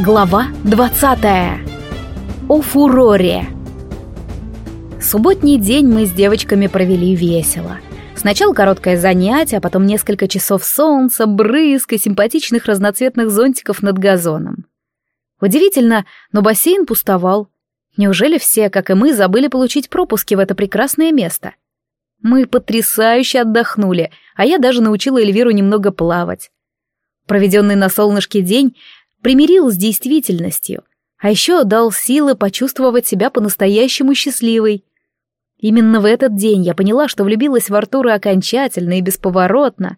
Глава 20. О фуроре. Субботний день мы с девочками провели весело. Сначала короткое занятие, а потом несколько часов солнца, брызг и симпатичных разноцветных зонтиков над газоном. Удивительно, но бассейн пустовал. Неужели все, как и мы, забыли получить пропуски в это прекрасное место? Мы потрясающе отдохнули, а я даже научила Эльвиру немного плавать. Проведенный на солнышке день примирил с действительностью, а еще дал силы почувствовать себя по-настоящему счастливой. Именно в этот день я поняла, что влюбилась в Артура окончательно и бесповоротно.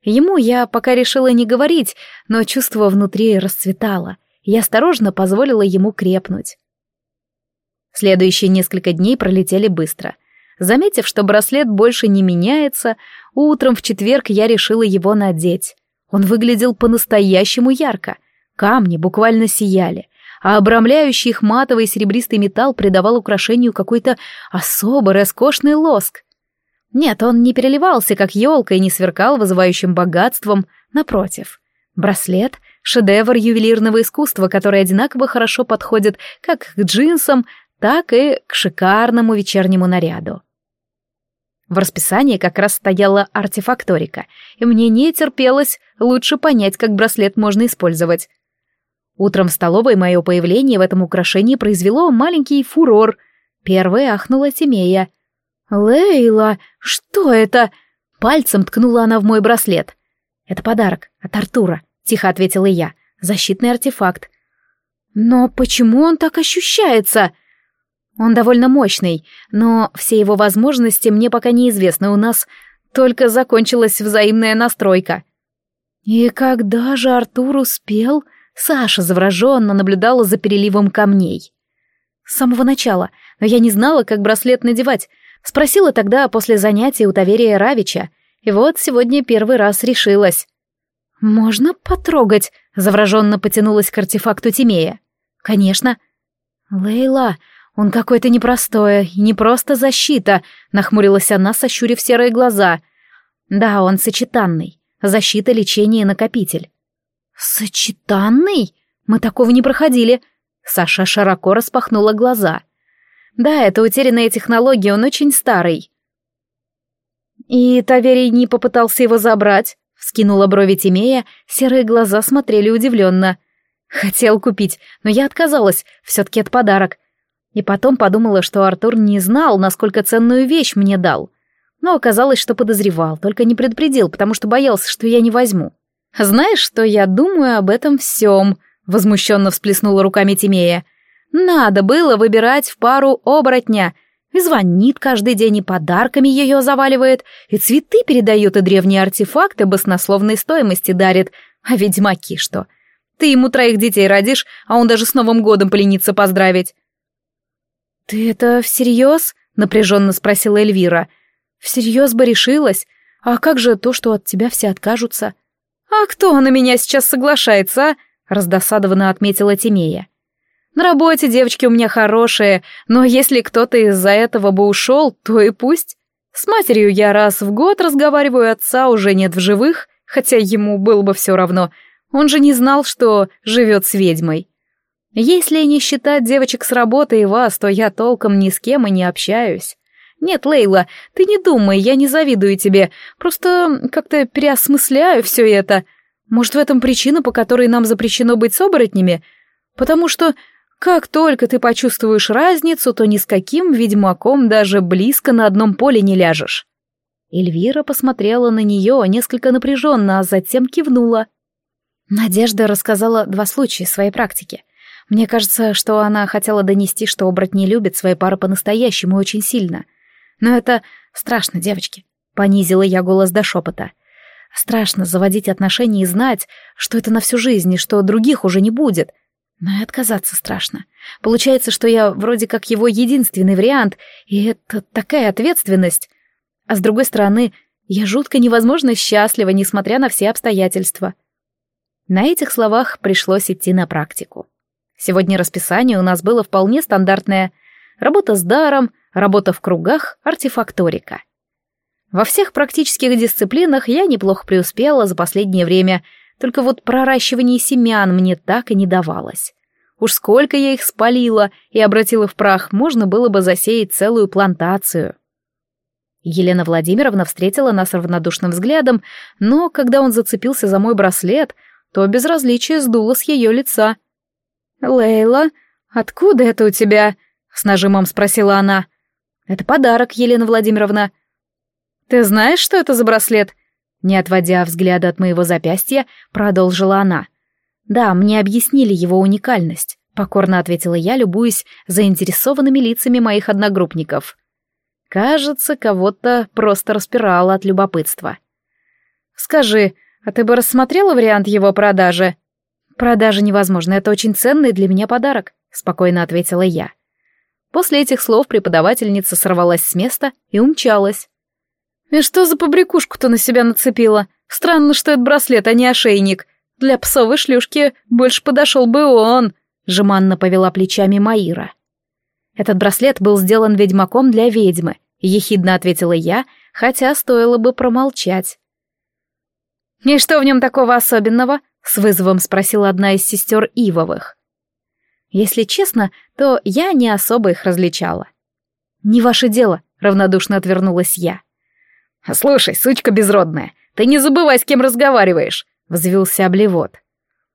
Ему я пока решила не говорить, но чувство внутри расцветало, и я осторожно позволила ему крепнуть. Следующие несколько дней пролетели быстро. Заметив, что браслет больше не меняется, утром в четверг я решила его надеть. Он выглядел по-настоящему ярко, Камни буквально сияли, а обрамляющий их матовый серебристый металл придавал украшению какой-то особый роскошный лоск. Нет, он не переливался, как елка, и не сверкал вызывающим богатством, напротив. Браслет — шедевр ювелирного искусства, который одинаково хорошо подходит как к джинсам, так и к шикарному вечернему наряду. В расписании как раз стояла артефакторика, и мне не терпелось лучше понять, как браслет можно использовать. Утром в столовой мое появление в этом украшении произвело маленький фурор. Первой ахнула Тимея. «Лейла, что это?» Пальцем ткнула она в мой браслет. «Это подарок от Артура», — тихо ответила я. «Защитный артефакт». «Но почему он так ощущается?» «Он довольно мощный, но все его возможности мне пока неизвестны. У нас только закончилась взаимная настройка». «И когда же Артур успел?» Саша завороженно наблюдала за переливом камней. С самого начала, но я не знала, как браслет надевать. Спросила тогда после занятия у Таверия Равича, и вот сегодня первый раз решилась. «Можно потрогать?» — завороженно потянулась к артефакту Тимея. «Конечно». «Лейла, он какой-то непростой, и не просто защита», — нахмурилась она, сощурив серые глаза. «Да, он сочетанный. Защита, лечение накопитель. «Сочетанный? Мы такого не проходили!» Саша широко распахнула глаза. «Да, это утерянная технология, он очень старый». «И Таверий не попытался его забрать?» — вскинула брови Тимея, серые глаза смотрели удивленно. «Хотел купить, но я отказалась, все-таки это подарок. И потом подумала, что Артур не знал, насколько ценную вещь мне дал. Но оказалось, что подозревал, только не предупредил, потому что боялся, что я не возьму. «Знаешь, что я думаю об этом всем?» — возмущенно всплеснула руками Тимея. «Надо было выбирать в пару оборотня. И звонит каждый день, и подарками ее заваливает, и цветы передает, и древние артефакты баснословной стоимости дарит. А ведьмаки что? Ты ему троих детей родишь, а он даже с Новым годом поленится поздравить». «Ты это всерьез?» — напряженно спросила Эльвира. «Всерьез бы решилась? А как же то, что от тебя все откажутся?» «А кто на меня сейчас соглашается, а?» — раздосадованно отметила Тимея. «На работе девочки у меня хорошие, но если кто-то из-за этого бы ушел, то и пусть. С матерью я раз в год разговариваю, отца уже нет в живых, хотя ему было бы все равно. Он же не знал, что живет с ведьмой. Если не считать девочек с работы и вас, то я толком ни с кем и не общаюсь. «Нет, Лейла, ты не думай, я не завидую тебе. Просто как-то переосмысляю все это. Может, в этом причина, по которой нам запрещено быть с оборотнями? Потому что как только ты почувствуешь разницу, то ни с каким ведьмаком даже близко на одном поле не ляжешь». Эльвира посмотрела на нее несколько напряженно, а затем кивнула. Надежда рассказала два случая своей практики. Мне кажется, что она хотела донести, что оборотни любят свои пары по-настоящему очень сильно. Но это страшно, девочки. Понизила я голос до шепота. Страшно заводить отношения и знать, что это на всю жизнь и что других уже не будет. Но и отказаться страшно. Получается, что я вроде как его единственный вариант, и это такая ответственность. А с другой стороны, я жутко невозможно счастлива, несмотря на все обстоятельства. На этих словах пришлось идти на практику. Сегодня расписание у нас было вполне стандартное. Работа с даром — работа в кругах, артефакторика. Во всех практических дисциплинах я неплохо преуспела за последнее время, только вот проращивание семян мне так и не давалось. Уж сколько я их спалила и обратила в прах, можно было бы засеять целую плантацию. Елена Владимировна встретила нас равнодушным взглядом, но когда он зацепился за мой браслет, то безразличие сдуло с ее лица. «Лейла, откуда это у тебя?» — с нажимом спросила она. «Это подарок, Елена Владимировна». «Ты знаешь, что это за браслет?» Не отводя взгляда от моего запястья, продолжила она. «Да, мне объяснили его уникальность», — покорно ответила я, любуясь заинтересованными лицами моих одногруппников. Кажется, кого-то просто распирало от любопытства. «Скажи, а ты бы рассмотрела вариант его продажи?» «Продажа невозможна, это очень ценный для меня подарок», — спокойно ответила я. После этих слов преподавательница сорвалась с места и умчалась. «И что за побрякушку-то на себя нацепила? Странно, что это браслет, а не ошейник. Для псовой шлюшки больше подошел бы он», — жеманно повела плечами Маира. «Этот браслет был сделан ведьмаком для ведьмы», — ехидно ответила я, хотя стоило бы промолчать. «И что в нем такого особенного?» — с вызовом спросила одна из сестер Ивовых. Если честно, то я не особо их различала. «Не ваше дело», — равнодушно отвернулась я. «Слушай, сучка безродная, ты не забывай, с кем разговариваешь», — взвился облевот.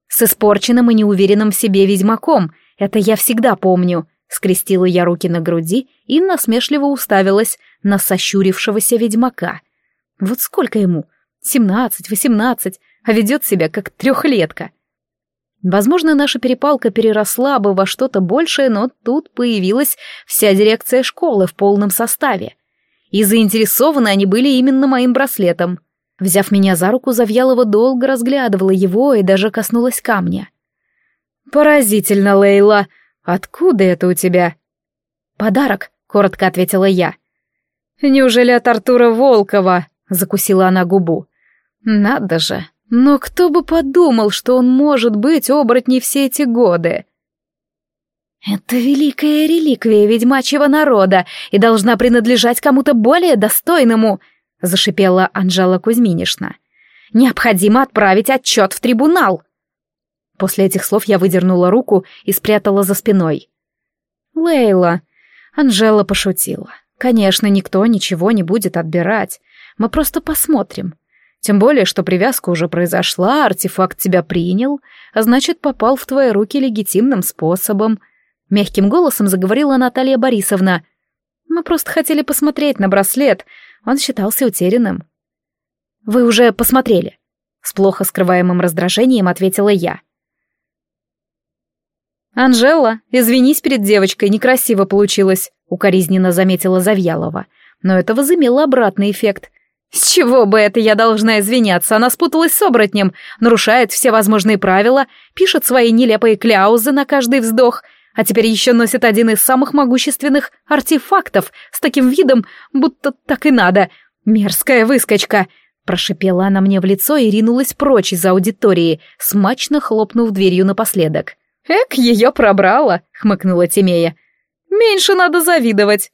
«С испорченным и неуверенным в себе ведьмаком, это я всегда помню», — скрестила я руки на груди и насмешливо уставилась на сощурившегося ведьмака. «Вот сколько ему? Семнадцать, восемнадцать, а ведет себя как трехлетка». Возможно, наша перепалка переросла бы во что-то большее, но тут появилась вся дирекция школы в полном составе. И заинтересованы они были именно моим браслетом. Взяв меня за руку, Завьялова долго разглядывала его и даже коснулась камня. «Поразительно, Лейла! Откуда это у тебя?» «Подарок», — коротко ответила я. «Неужели от Артура Волкова?» — закусила она губу. «Надо же, но кто бы подумал, что он может быть оборотней все эти годы? Это великая реликвия ведьмачьего народа и должна принадлежать кому-то более достойному, зашипела Анжела Кузьминишна. Необходимо отправить отчет в трибунал. После этих слов я выдернула руку и спрятала за спиной. Лейла, Анжела пошутила. Конечно, никто ничего не будет отбирать. Мы просто посмотрим. Тем более, что привязка уже произошла, артефакт тебя принял, а значит, попал в твои руки легитимным способом. Мягким голосом заговорила Наталья Борисовна. Мы просто хотели посмотреть на браслет, он считался утерянным. Вы уже посмотрели? С плохо скрываемым раздражением ответила я. «Анжела, извинись перед девочкой, некрасиво получилось», — укоризненно заметила Завьялова. Но это возымело обратный эффект. С чего бы это я должна извиняться? Она спуталась с оборотнем, нарушает все возможные правила, пишет свои нелепые кляузы на каждый вздох, а теперь еще носит один из самых могущественных артефактов с таким видом, будто так и надо. Мерзкая выскочка. Прошипела она мне в лицо и ринулась прочь из аудитории, смачно хлопнув дверью напоследок. «Эк, ее пробрала», — хмыкнула Тимея. «Меньше надо завидовать».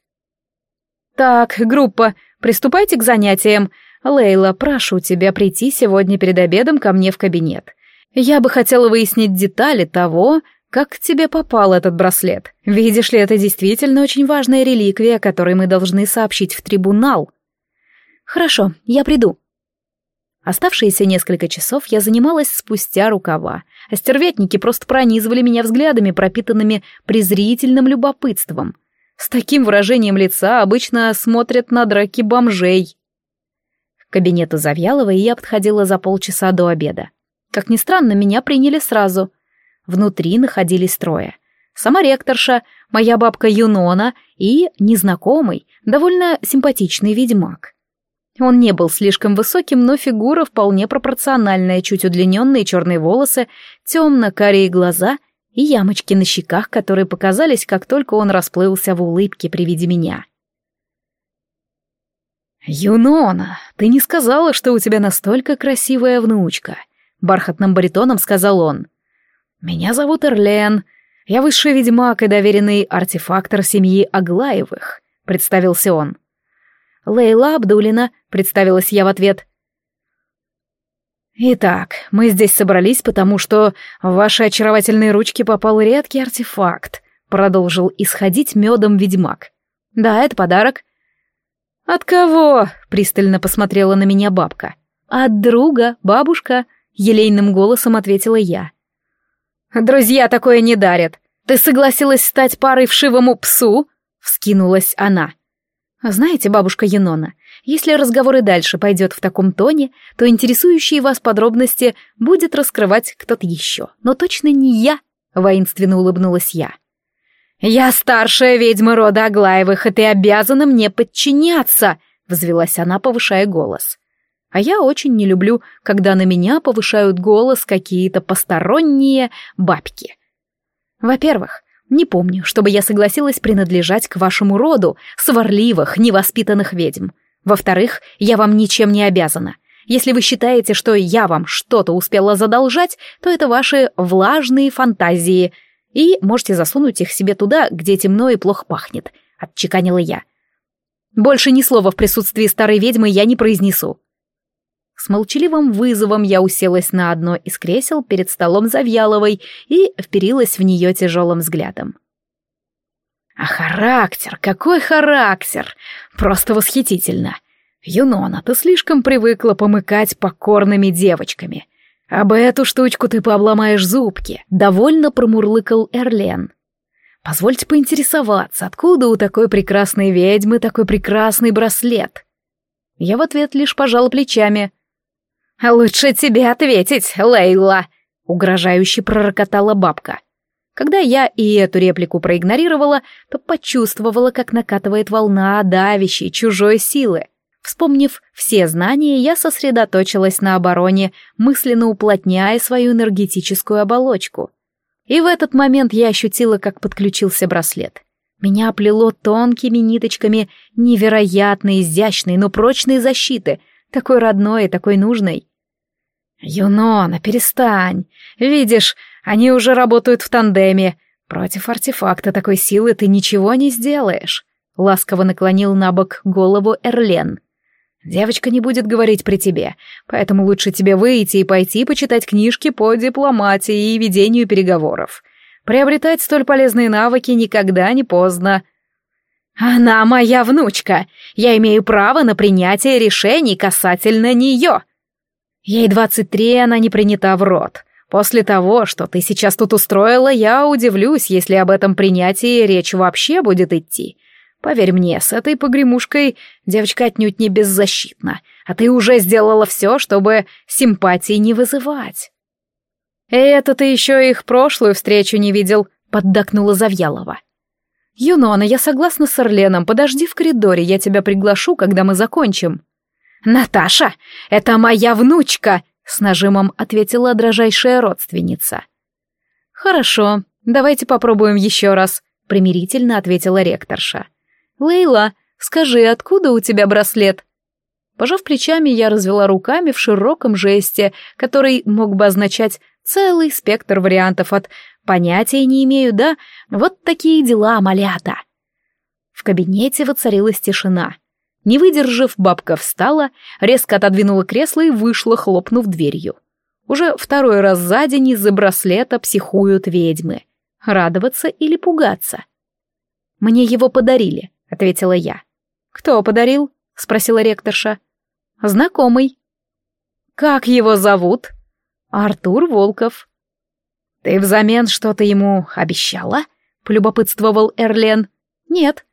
«Так, группа, приступайте к занятиям. Лейла, прошу тебя прийти сегодня перед обедом ко мне в кабинет. Я бы хотела выяснить детали того, как к тебе попал этот браслет. Видишь ли, это действительно очень важная реликвия, которой мы должны сообщить в трибунал». «Хорошо, я приду», Оставшиеся несколько часов я занималась спустя рукава, а стервятники просто пронизывали меня взглядами, пропитанными презрительным любопытством. С таким выражением лица обычно смотрят на драки бомжей. К кабинету Завьяловой я подходила за полчаса до обеда. Как ни странно, меня приняли сразу. Внутри находились трое. Сама ректорша, моя бабка Юнона и незнакомый, довольно симпатичный ведьмак. Он не был слишком высоким, но фигура вполне пропорциональная, чуть удлиненные черные волосы, темно-карие глаза и ямочки на щеках, которые показались, как только он расплылся в улыбке при виде меня. «Юнона, ты не сказала, что у тебя настолько красивая внучка», — бархатным баритоном сказал он. «Меня зовут Эрлен. Я высший ведьмак и доверенный артефактор семьи Аглаевых», — представился он. «Лейла Абдулина», — представилась я в ответ. Итак, мы здесь собрались, потому что в ваши очаровательные ручки попал редкий артефакт, продолжил исходить медом ведьмак. Да, это подарок. От кого? пристально посмотрела на меня бабка. От друга, бабушка, елейным голосом ответила я. Друзья такое не дарят. Ты согласилась стать парой вшивому псу? вскинулась она. Знаете, бабушка Юнона, если разговор и дальше пойдет в таком тоне, то интересующие вас подробности будет раскрывать кто-то еще. Но точно не я, воинственно улыбнулась я. «Я старшая ведьма рода Аглаевых, и ты обязана мне подчиняться!» — взвелась она, повышая голос. А я очень не люблю, когда на меня повышают голос какие-то посторонние бабки. Во-первых, не помню, чтобы я согласилась принадлежать к вашему роду, сварливых, невоспитанных ведьм. Во-вторых, я вам ничем не обязана. Если вы считаете, что я вам что-то успела задолжать, то это ваши влажные фантазии, и можете засунуть их себе туда, где темно и плохо пахнет», — отчеканила я. «Больше ни слова в присутствии старой ведьмы я не произнесу». С молчаливым вызовом я уселась на одно из кресел перед столом Завьяловой и вперилась в нее тяжелым взглядом. А характер, какой характер! Просто восхитительно. Юнона, ты слишком привыкла помыкать покорными девочками. Об эту штучку ты пообломаешь зубки, довольно промурлыкал Эрлен. Позвольте поинтересоваться, откуда у такой прекрасной ведьмы такой прекрасный браслет? Я в ответ лишь пожала плечами. «Лучше тебе ответить, Лейла!» — угрожающе пророкотала бабка. Когда я и эту реплику проигнорировала, то почувствовала, как накатывает волна давящей чужой силы. Вспомнив все знания, я сосредоточилась на обороне, мысленно уплотняя свою энергетическую оболочку. И в этот момент я ощутила, как подключился браслет. Меня оплело тонкими ниточками невероятно изящной, но прочной защиты, такой родной и такой нужной. «Юнона, перестань! Видишь, они уже работают в тандеме. Против артефакта такой силы ты ничего не сделаешь. Ласково наклонил на бок голову Эрлен. Девочка не будет говорить при тебе, поэтому лучше тебе выйти и пойти почитать книжки по дипломатии и ведению переговоров. Приобретать столь полезные навыки никогда не поздно. Она моя внучка. Я имею право на принятие решений касательно нее. Ей двадцать три, она не принята в рот. После того, что ты сейчас тут устроила, я удивлюсь, если об этом принятии речь вообще будет идти. Поверь мне, с этой погремушкой девочка отнюдь не беззащитна, а ты уже сделала все, чтобы симпатии не вызывать. «Это ты еще их прошлую встречу не видел», — поддакнула Завьялова. «Юнона, я согласна с Орленом, подожди в коридоре, я тебя приглашу, когда мы закончим». «Наташа, это моя внучка!» С нажимом ответила дрожайшая родственница. Хорошо, давайте попробуем еще раз, примирительно ответила ректорша. Лейла, скажи, откуда у тебя браслет? Пожав плечами, я развела руками в широком жесте, который мог бы означать целый спектр вариантов от «понятия не имею, да? Вот такие дела, малята». В кабинете воцарилась тишина. Не выдержав, бабка встала, резко отодвинула кресло и вышла, хлопнув дверью. Уже второй раз за день из-за браслета психуют ведьмы. Радоваться или пугаться? «Мне его подарили», — ответила я. «Кто подарил?» — спросила ректорша. «Знакомый». «Как его зовут?» «Артур Волков». «Ты взамен что-то ему обещала?» — полюбопытствовал Эрлен. «Нет».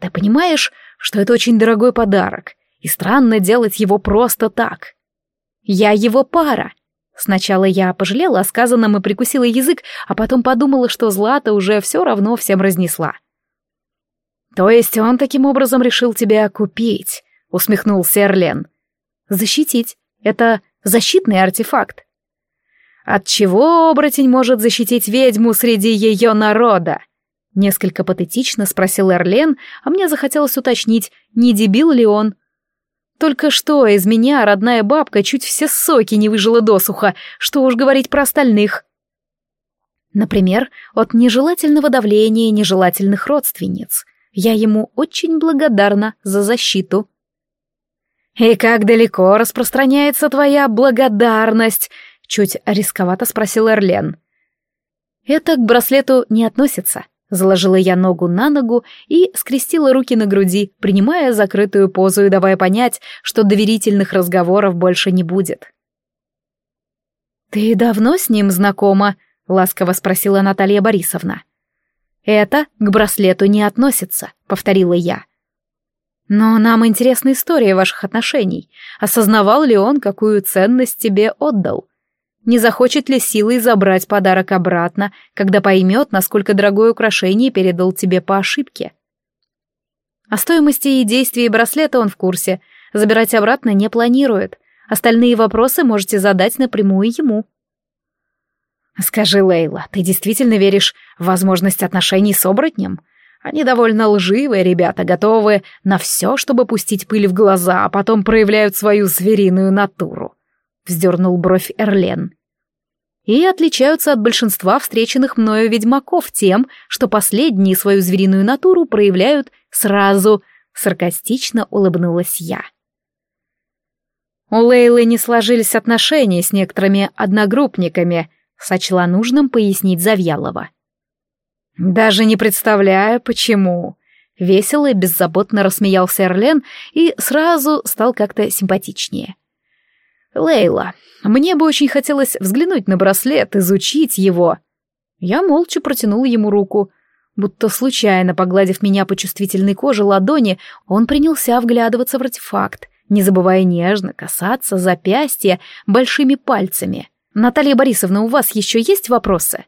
«Ты понимаешь, что это очень дорогой подарок, и странно делать его просто так. Я его пара. Сначала я пожалела о сказанном и прикусила язык, а потом подумала, что Злата уже все равно всем разнесла. «То есть он таким образом решил тебя купить?» — усмехнулся Эрлен. «Защитить. Это защитный артефакт. От чего оборотень может защитить ведьму среди ее народа? Несколько патетично спросил Эрлен, а мне захотелось уточнить, не дебил ли он. Только что из меня родная бабка чуть все соки не выжила досуха, что уж говорить про остальных. Например, от нежелательного давления нежелательных родственниц. Я ему очень благодарна за защиту. «И как далеко распространяется твоя благодарность?» — чуть рисковато спросил Эрлен. «Это к браслету не относится», — заложила я ногу на ногу и скрестила руки на груди, принимая закрытую позу и давая понять, что доверительных разговоров больше не будет. «Ты давно с ним знакома?» — ласково спросила Наталья Борисовна. «Это к браслету не относится», — повторила я. «Но нам интересна история ваших отношений. Осознавал ли он, какую ценность тебе отдал? Не захочет ли силой забрать подарок обратно, когда поймет, насколько дорогое украшение передал тебе по ошибке?» О стоимости и действии браслета он в курсе. Забирать обратно не планирует. Остальные вопросы можете задать напрямую ему. «Скажи, Лейла, ты действительно веришь в возможность отношений с оборотнем? Они довольно лживые ребята, готовы на все, чтобы пустить пыль в глаза, а потом проявляют свою звериную натуру», — вздернул бровь Эрлен. «И отличаются от большинства встреченных мною ведьмаков тем, что последние свою звериную натуру проявляют сразу», — саркастично улыбнулась я. У Лейлы не сложились отношения с некоторыми одногруппниками — сочла нужным пояснить Завьялова. «Даже не представляю, почему». Весело и беззаботно рассмеялся Эрлен и сразу стал как-то симпатичнее. «Лейла, мне бы очень хотелось взглянуть на браслет, изучить его». Я молча протянула ему руку. Будто случайно погладив меня по чувствительной коже ладони, он принялся вглядываться в артефакт, не забывая нежно касаться запястья большими пальцами. «Наталья Борисовна, у вас еще есть вопросы?»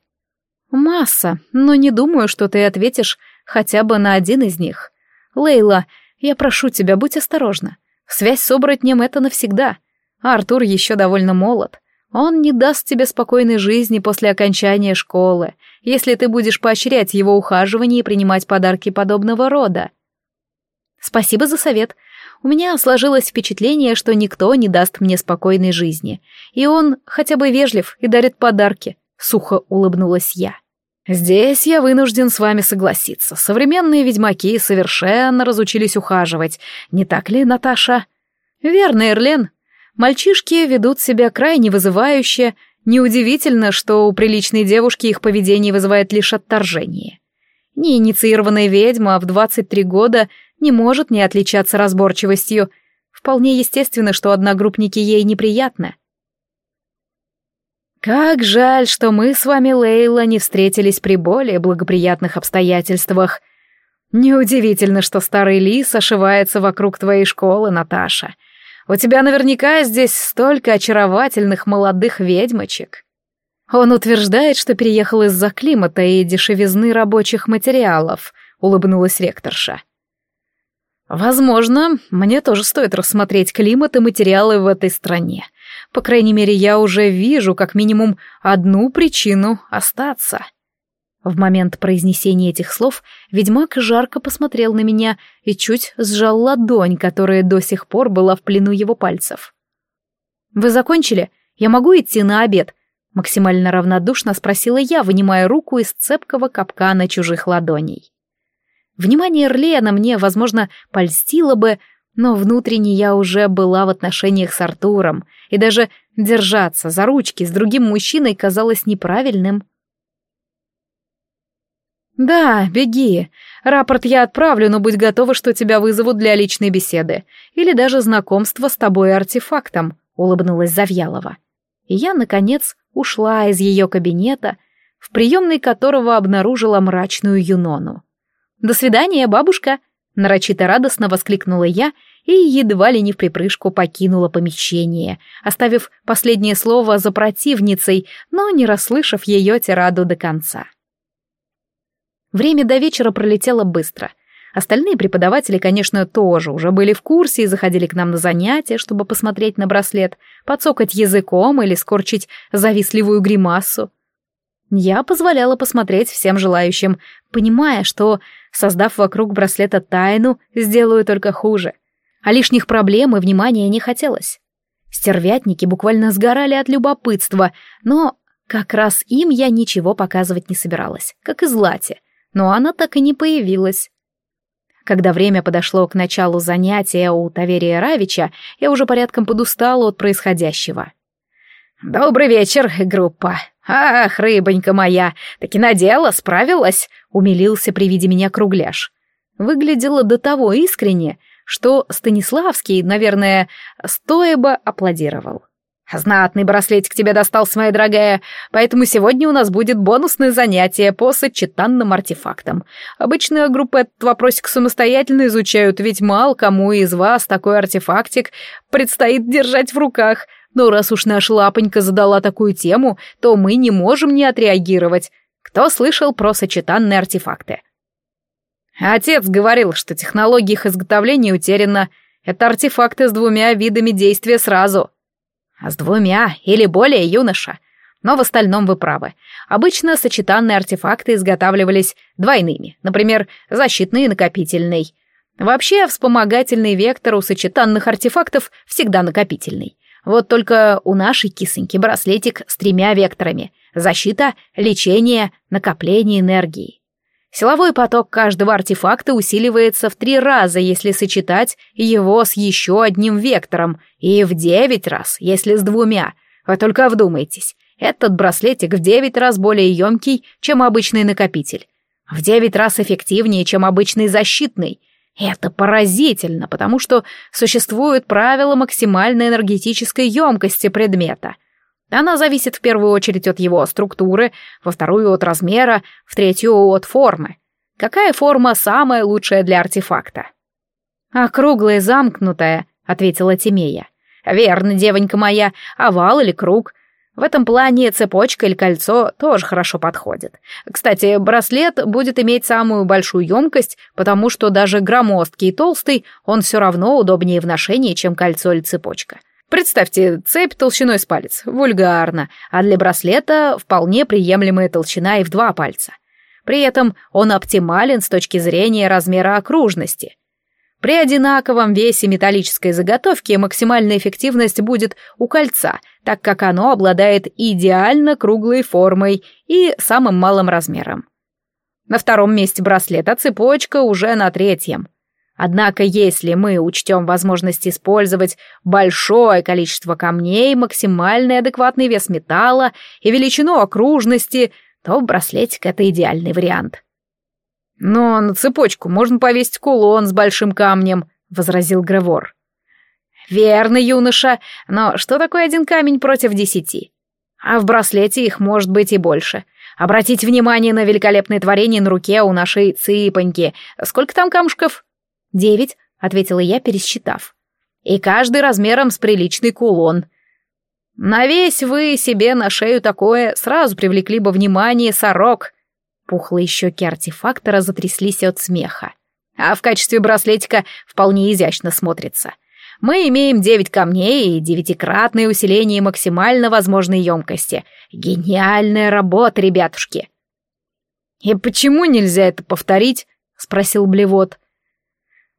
«Масса, но не думаю, что ты ответишь хотя бы на один из них. Лейла, я прошу тебя, будь осторожна. Связь с оборотнем — это навсегда. А Артур еще довольно молод. Он не даст тебе спокойной жизни после окончания школы, если ты будешь поощрять его ухаживание и принимать подарки подобного рода. Спасибо за совет. У меня сложилось впечатление, что никто не даст мне спокойной жизни. И он хотя бы вежлив и дарит подарки. Сухо улыбнулась я. Здесь я вынужден с вами согласиться. Современные ведьмаки совершенно разучились ухаживать. Не так ли, Наташа? Верно, Эрлен. Мальчишки ведут себя крайне вызывающе. Неудивительно, что у приличной девушки их поведение вызывает лишь отторжение. Неинициированная ведьма в 23 года не может не отличаться разборчивостью. Вполне естественно, что одногруппники ей неприятны. Как жаль, что мы с вами, Лейла, не встретились при более благоприятных обстоятельствах. Неудивительно, что старый лис ошивается вокруг твоей школы, Наташа. У тебя наверняка здесь столько очаровательных молодых ведьмочек. Он утверждает, что переехал из-за климата и дешевизны рабочих материалов, улыбнулась ректорша. Возможно, мне тоже стоит рассмотреть климат и материалы в этой стране. По крайней мере, я уже вижу как минимум одну причину остаться. В момент произнесения этих слов ведьмак жарко посмотрел на меня и чуть сжал ладонь, которая до сих пор была в плену его пальцев. «Вы закончили? Я могу идти на обед?» Максимально равнодушно спросила я, вынимая руку из цепкого капкана чужих ладоней. Внимание Эрлена мне, возможно, польстило бы, но внутренне я уже была в отношениях с Артуром, и даже держаться за ручки с другим мужчиной казалось неправильным. «Да, беги. Рапорт я отправлю, но будь готова, что тебя вызовут для личной беседы. Или даже знакомства с тобой артефактом», — улыбнулась Завьялова. И я, наконец, ушла из ее кабинета, в приемной которого обнаружила мрачную Юнону. «До свидания, бабушка!» — нарочито радостно воскликнула я и едва ли не в припрыжку покинула помещение, оставив последнее слово за противницей, но не расслышав ее тираду до конца. Время до вечера пролетело быстро. Остальные преподаватели, конечно, тоже уже были в курсе и заходили к нам на занятия, чтобы посмотреть на браслет, подсокать языком или скорчить завистливую гримасу. Я позволяла посмотреть всем желающим, понимая, что, создав вокруг браслета тайну, сделаю только хуже. А лишних проблем и внимания не хотелось. Стервятники буквально сгорали от любопытства, но как раз им я ничего показывать не собиралась, как и Злате, но она так и не появилась. Когда время подошло к началу занятия у Таверия Равича, я уже порядком подустала от происходящего. «Добрый вечер, группа. Ах, рыбонька моя, таки надела, справилась», — умилился при виде меня кругляш. Выглядело до того искренне, что Станиславский, наверное, стоя бы аплодировал. «Знатный браслетик тебе достался, моя дорогая, поэтому сегодня у нас будет бонусное занятие по сочетанным артефактам. Обычно группы этот вопросик самостоятельно изучают, ведь мало кому из вас такой артефактик предстоит держать в руках. Но раз уж наша лапонька задала такую тему, то мы не можем не отреагировать. Кто слышал про сочетанные артефакты?» Отец говорил, что технология их изготовления утеряна. Это артефакты с двумя видами действия сразу — с двумя или более юноша. Но в остальном вы правы. Обычно сочетанные артефакты изготавливались двойными, например, защитный и накопительный. Вообще, вспомогательный вектор у сочетанных артефактов всегда накопительный. Вот только у нашей кисоньки браслетик с тремя векторами — защита, лечение, накопление энергии. Силовой поток каждого артефакта усиливается в три раза, если сочетать его с еще одним вектором, и в девять раз, если с двумя. Вы только вдумайтесь, этот браслетик в девять раз более емкий, чем обычный накопитель. В девять раз эффективнее, чем обычный защитный. Это поразительно, потому что существует правило максимальной энергетической емкости предмета — она зависит в первую очередь от его структуры, во вторую от размера, в третью от формы. Какая форма самая лучшая для артефакта? «Округлая, замкнутая», — ответила Тимея. «Верно, девонька моя, овал или круг. В этом плане цепочка или кольцо тоже хорошо подходит. Кстати, браслет будет иметь самую большую емкость, потому что даже громоздкий и толстый он все равно удобнее в ношении, чем кольцо или цепочка. Представьте, цепь толщиной с палец, вульгарно, а для браслета вполне приемлемая толщина и в два пальца. При этом он оптимален с точки зрения размера окружности. При одинаковом весе металлической заготовки максимальная эффективность будет у кольца, так как оно обладает идеально круглой формой и самым малым размером. На втором месте браслета цепочка уже на третьем – Однако, если мы учтем возможность использовать большое количество камней, максимальный адекватный вес металла и величину окружности, то браслетик — это идеальный вариант. «Но на цепочку можно повесить кулон с большим камнем», — возразил Гревор. «Верно, юноша, но что такое один камень против десяти? А в браслете их может быть и больше. Обратите внимание на великолепное творение на руке у нашей цыпоньки. Сколько там камушков?» «Девять», — ответила я, пересчитав. «И каждый размером с приличный кулон». «На весь вы себе на шею такое сразу привлекли бы внимание сорок». Пухлые щеки артефактора затряслись от смеха. А в качестве браслетика вполне изящно смотрится. Мы имеем девять камней и девятикратное усиление максимально возможной емкости. Гениальная работа, ребятушки. «И почему нельзя это повторить?» — спросил Блевот.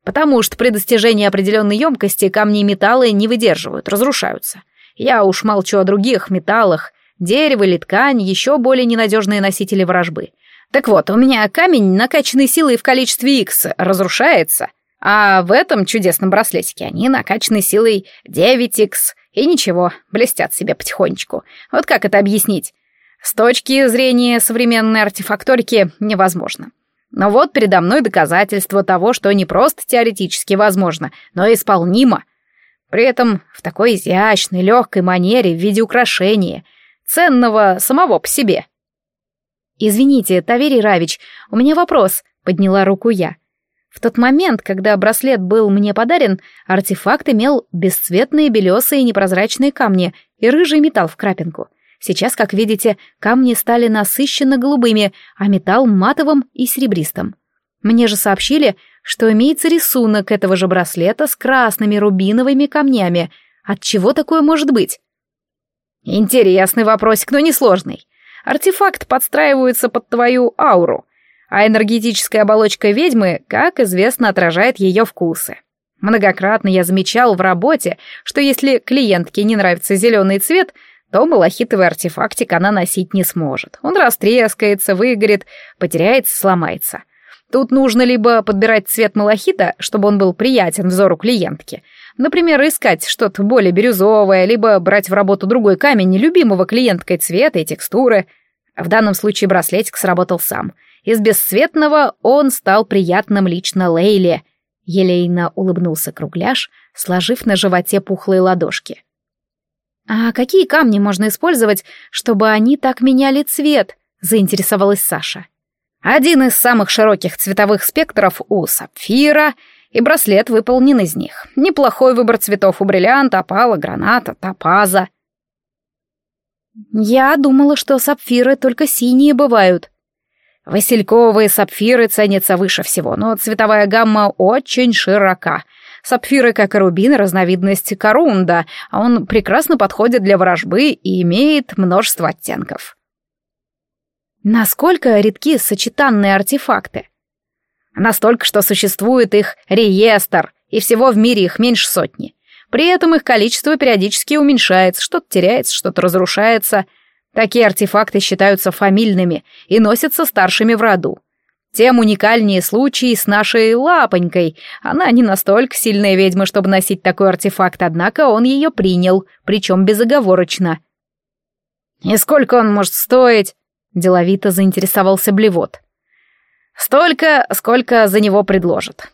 Потому что при достижении определенной емкости камни и металлы не выдерживают, разрушаются. Я уж молчу о других металлах. Дерево или ткань — еще более ненадежные носители ворожбы. Так вот, у меня камень, накачанный силой в количестве X, разрушается. А в этом чудесном браслетике они накачаны силой 9X. И ничего, блестят себе потихонечку. Вот как это объяснить? С точки зрения современной артефакторики невозможно. Но вот передо мной доказательство того, что не просто теоретически возможно, но исполнимо. При этом в такой изящной, легкой манере в виде украшения, ценного самого по себе. «Извините, Таверий Равич, у меня вопрос», — подняла руку я. В тот момент, когда браслет был мне подарен, артефакт имел бесцветные белесые непрозрачные камни и рыжий металл в крапинку — Сейчас, как видите, камни стали насыщенно голубыми, а металл матовым и серебристым. Мне же сообщили, что имеется рисунок этого же браслета с красными рубиновыми камнями. От чего такое может быть? Интересный вопросик, но несложный. Артефакт подстраивается под твою ауру, а энергетическая оболочка ведьмы, как известно, отражает ее вкусы. Многократно я замечал в работе, что если клиентке не нравится зеленый цвет — то малахитовый артефактик она носить не сможет. Он растрескается, выгорит, потеряется, сломается. Тут нужно либо подбирать цвет малахита, чтобы он был приятен взору клиентки. Например, искать что-то более бирюзовое, либо брать в работу другой камень нелюбимого клиенткой цвета и текстуры. В данном случае браслетик сработал сам. Из бесцветного он стал приятным лично Лейле. Елейно улыбнулся кругляш, сложив на животе пухлые ладошки. «А какие камни можно использовать, чтобы они так меняли цвет?» — заинтересовалась Саша. Один из самых широких цветовых спектров у сапфира, и браслет выполнен из них. Неплохой выбор цветов у бриллианта, опала, граната, топаза. Я думала, что сапфиры только синие бывают. Васильковые сапфиры ценятся выше всего, но цветовая гамма очень широка. Сапфиры, как и рубины, разновидность корунда, а он прекрасно подходит для ворожбы и имеет множество оттенков. Насколько редки сочетанные артефакты? Настолько, что существует их реестр, и всего в мире их меньше сотни. При этом их количество периодически уменьшается, что-то теряется, что-то разрушается. Такие артефакты считаются фамильными и носятся старшими в роду. Тем уникальнее случаи с нашей лапонькой. Она не настолько сильная ведьма, чтобы носить такой артефакт, однако он ее принял, причем безоговорочно. «И сколько он может стоить?» Деловито заинтересовался Блевот. «Столько, сколько за него предложат.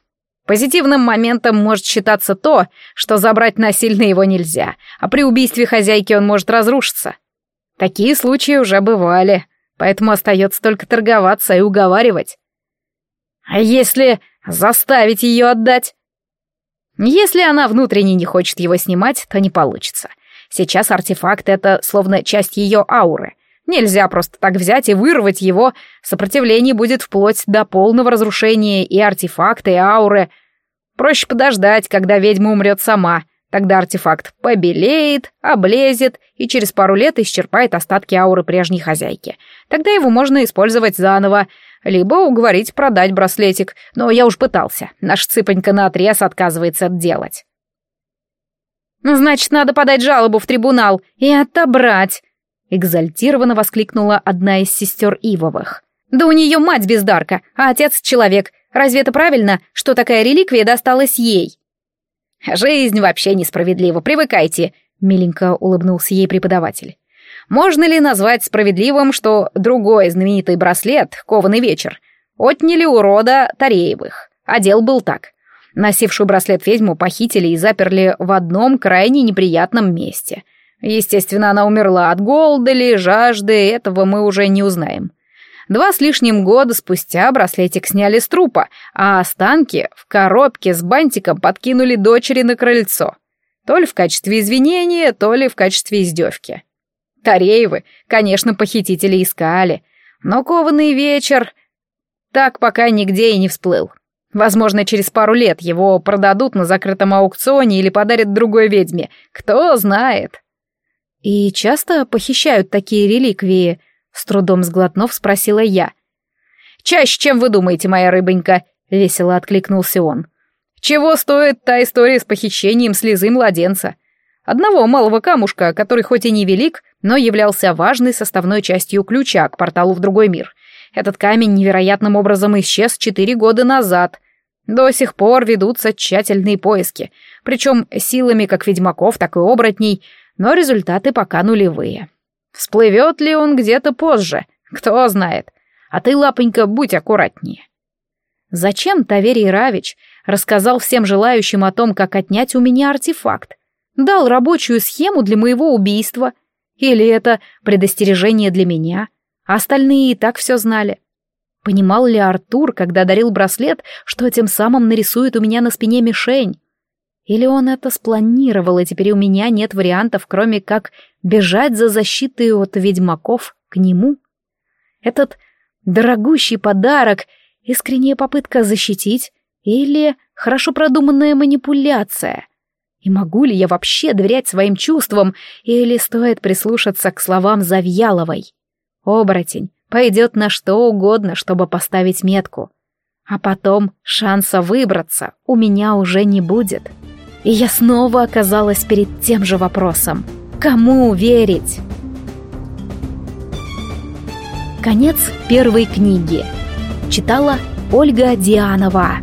Позитивным моментом может считаться то, что забрать насильно его нельзя, а при убийстве хозяйки он может разрушиться. Такие случаи уже бывали, поэтому остается только торговаться и уговаривать. А если заставить ее отдать? Если она внутренне не хочет его снимать, то не получится. Сейчас артефакт — это словно часть ее ауры — Нельзя просто так взять и вырвать его, сопротивление будет вплоть до полного разрушения и артефакта, и ауры. Проще подождать, когда ведьма умрет сама. Тогда артефакт побелеет, облезет и через пару лет исчерпает остатки ауры прежней хозяйки. Тогда его можно использовать заново, либо уговорить продать браслетик, но я уж пытался. Наш цыпонька наотрез отказывается это делать. «Значит, надо подать жалобу в трибунал и отобрать», Экзальтированно воскликнула одна из сестер Ивовых. «Да у нее мать бездарка, а отец человек. Разве это правильно, что такая реликвия досталась ей?» «Жизнь вообще несправедлива, привыкайте», — миленько улыбнулся ей преподаватель. «Можно ли назвать справедливым, что другой знаменитый браслет, кованый вечер, отняли у рода Тареевых? А дел был так. Носившую браслет ведьму похитили и заперли в одном крайне неприятном месте — Естественно, она умерла от голода или жажды, этого мы уже не узнаем. Два с лишним года спустя браслетик сняли с трупа, а останки в коробке с бантиком подкинули дочери на крыльцо. То ли в качестве извинения, то ли в качестве издевки. Тареевы, конечно, похитители искали, но кованый вечер так пока нигде и не всплыл. Возможно, через пару лет его продадут на закрытом аукционе или подарят другой ведьме, кто знает. «И часто похищают такие реликвии?» — с трудом сглотнув, спросила я. «Чаще, чем вы думаете, моя рыбонька», — весело откликнулся он. «Чего стоит та история с похищением слезы младенца? Одного малого камушка, который хоть и не велик, но являлся важной составной частью ключа к порталу в другой мир. Этот камень невероятным образом исчез четыре года назад. До сих пор ведутся тщательные поиски, причем силами как ведьмаков, так и оборотней — но результаты пока нулевые. Всплывет ли он где-то позже, кто знает. А ты, лапонька, будь аккуратнее. Зачем Таверий Равич рассказал всем желающим о том, как отнять у меня артефакт? Дал рабочую схему для моего убийства? Или это предостережение для меня? Остальные и так все знали. Понимал ли Артур, когда дарил браслет, что тем самым нарисует у меня на спине мишень? Или он это спланировал, и теперь у меня нет вариантов, кроме как бежать за защитой от ведьмаков к нему? Этот дорогущий подарок — искренняя попытка защитить или хорошо продуманная манипуляция? И могу ли я вообще доверять своим чувствам, или стоит прислушаться к словам Завьяловой? Оборотень пойдет на что угодно, чтобы поставить метку. А потом шанса выбраться у меня уже не будет. И я снова оказалась перед тем же вопросом. Кому верить? Конец первой книги. Читала Ольга Дианова.